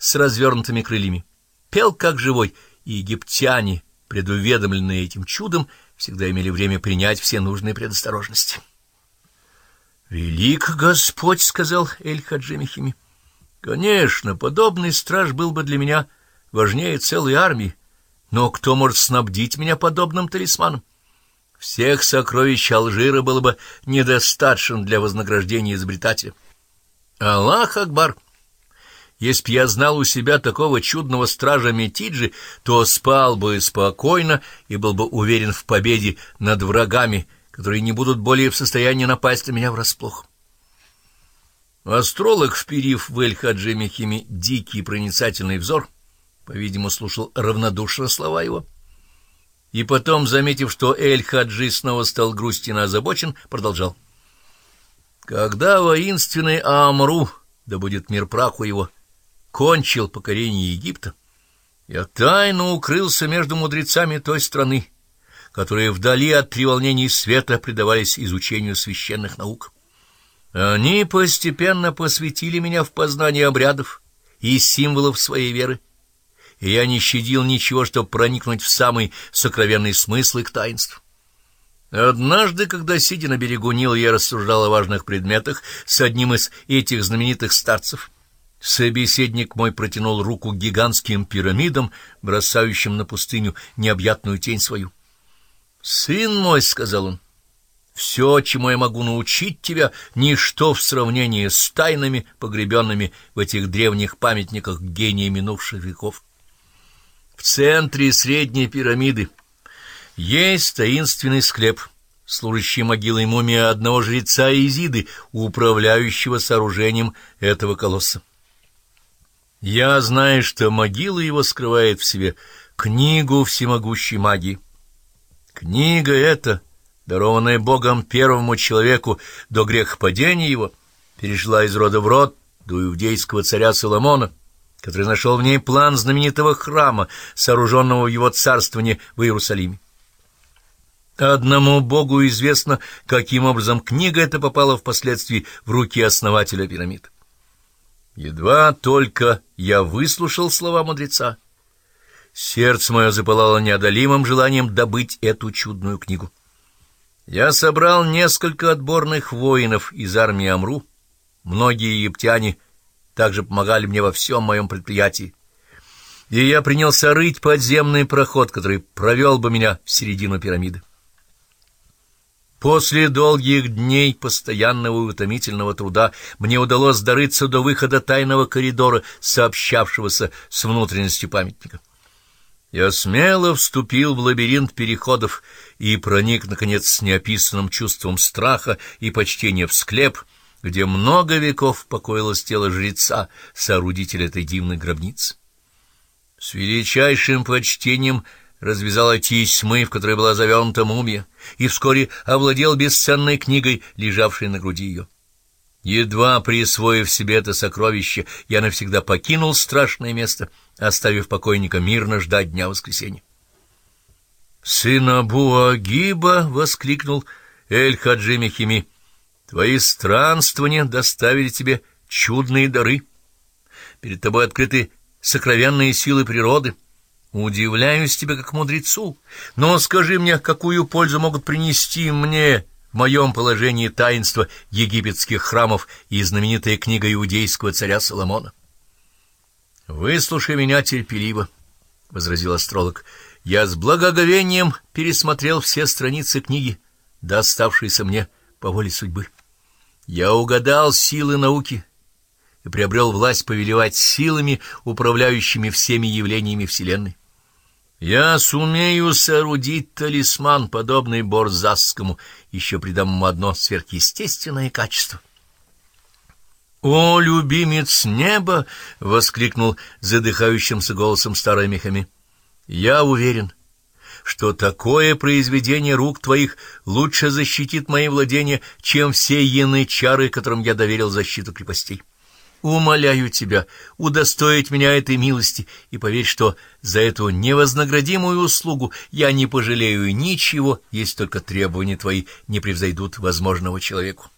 с развернутыми крыльями. Пел как живой, и египтяне, предуведомленные этим чудом, всегда имели время принять все нужные предосторожности. «Велик Господь!» — сказал Эль-Хаджи Мехими. «Конечно, подобный страж был бы для меня важнее целой армии, но кто может снабдить меня подобным талисманом? Всех сокровищ Алжира было бы недостаточно для вознаграждения изобретателя. Аллах Акбар! Если б я знал у себя такого чудного стража Метиджи, то спал бы спокойно и был бы уверен в победе над врагами, которые не будут более в состоянии напасть на меня врасплох. Астролог, вперив в Эль-Хаджи Мехими дикий проницательный взор, по-видимому, слушал равнодушно слова его — и потом, заметив, что Эль-Хаджи снова стал грустен и озабочен, продолжал. Когда воинственный Амру, да будет мир праху его, кончил покорение Египта, я тайно укрылся между мудрецами той страны, которые вдали от треволнений света предавались изучению священных наук. Они постепенно посвятили меня в познание обрядов и символов своей веры, и я не щадил ничего, чтобы проникнуть в самый сокровенный смысл их таинств. Однажды, когда, сидя на берегу Нила, я рассуждал о важных предметах с одним из этих знаменитых старцев, собеседник мой протянул руку гигантским пирамидам, бросающим на пустыню необъятную тень свою. «Сын мой», — сказал он, — «все, чему я могу научить тебя, ничто в сравнении с тайнами, погребенными в этих древних памятниках гения минувших веков». В центре средней пирамиды есть таинственный склеп, служащий могилой мумии одного жреца Изиды, управляющего сооружением этого колосса. Я знаю, что могила его скрывает в себе книгу всемогущей магии. Книга эта, дарованная Богом первому человеку до грехопадения его, перешла из рода в род до иудейского царя Соломона, который нашел в ней план знаменитого храма, сооруженного в его царствовании в Иерусалиме. Одному Богу известно, каким образом книга эта попала впоследствии в руки основателя пирамид. Едва только я выслушал слова мудреца, сердце мое запылало неодолимым желанием добыть эту чудную книгу. Я собрал несколько отборных воинов из армии Амру, многие египтяне — также помогали мне во всем моем предприятии. И я принялся рыть подземный проход, который провел бы меня в середину пирамиды. После долгих дней постоянного и утомительного труда мне удалось дорыться до выхода тайного коридора, сообщавшегося с внутренностью памятника. Я смело вступил в лабиринт переходов и проник, наконец, с неописанным чувством страха и почтения в склеп — где много веков покоилось тело жреца, соорудителя этой дивной гробницы. С величайшим почтением развязала тесьмы, в которой была завернута мумия, и вскоре овладел бесценной книгой, лежавшей на груди ее. Едва присвоив себе это сокровище, я навсегда покинул страшное место, оставив покойника мирно ждать дня воскресенья. «Сын Абу-Агиба!» — воскликнул Эль-Хаджи Мехими — Твои странствования доставили тебе чудные дары. Перед тобой открыты сокровенные силы природы. Удивляюсь тебе как мудрецу, но скажи мне, какую пользу могут принести мне в моем положении таинства египетских храмов и знаменитая книга иудейского царя Соломона? «Выслушай меня терпеливо», — возразил астролог. «Я с благоговением пересмотрел все страницы книги, доставшиеся мне по воле судьбы». Я угадал силы науки и приобрел власть повелевать силами, управляющими всеми явлениями Вселенной. Я сумею соорудить талисман, подобный Борзасскому, еще придам ему одно сверхъестественное качество. «О, любимец неба!» — воскликнул задыхающимся голосом старой Мехами. «Я уверен, что такое произведение рук твоих лучше защитит мои владения, чем все янычары, которым я доверил защиту крепостей. Умоляю тебя удостоить меня этой милости, и поверь, что за эту невознаградимую услугу я не пожалею ничего, если только требования твои не превзойдут возможного человеку.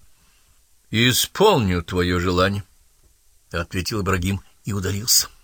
— Исполню твое желание, — ответил Ибрагим и удалился. —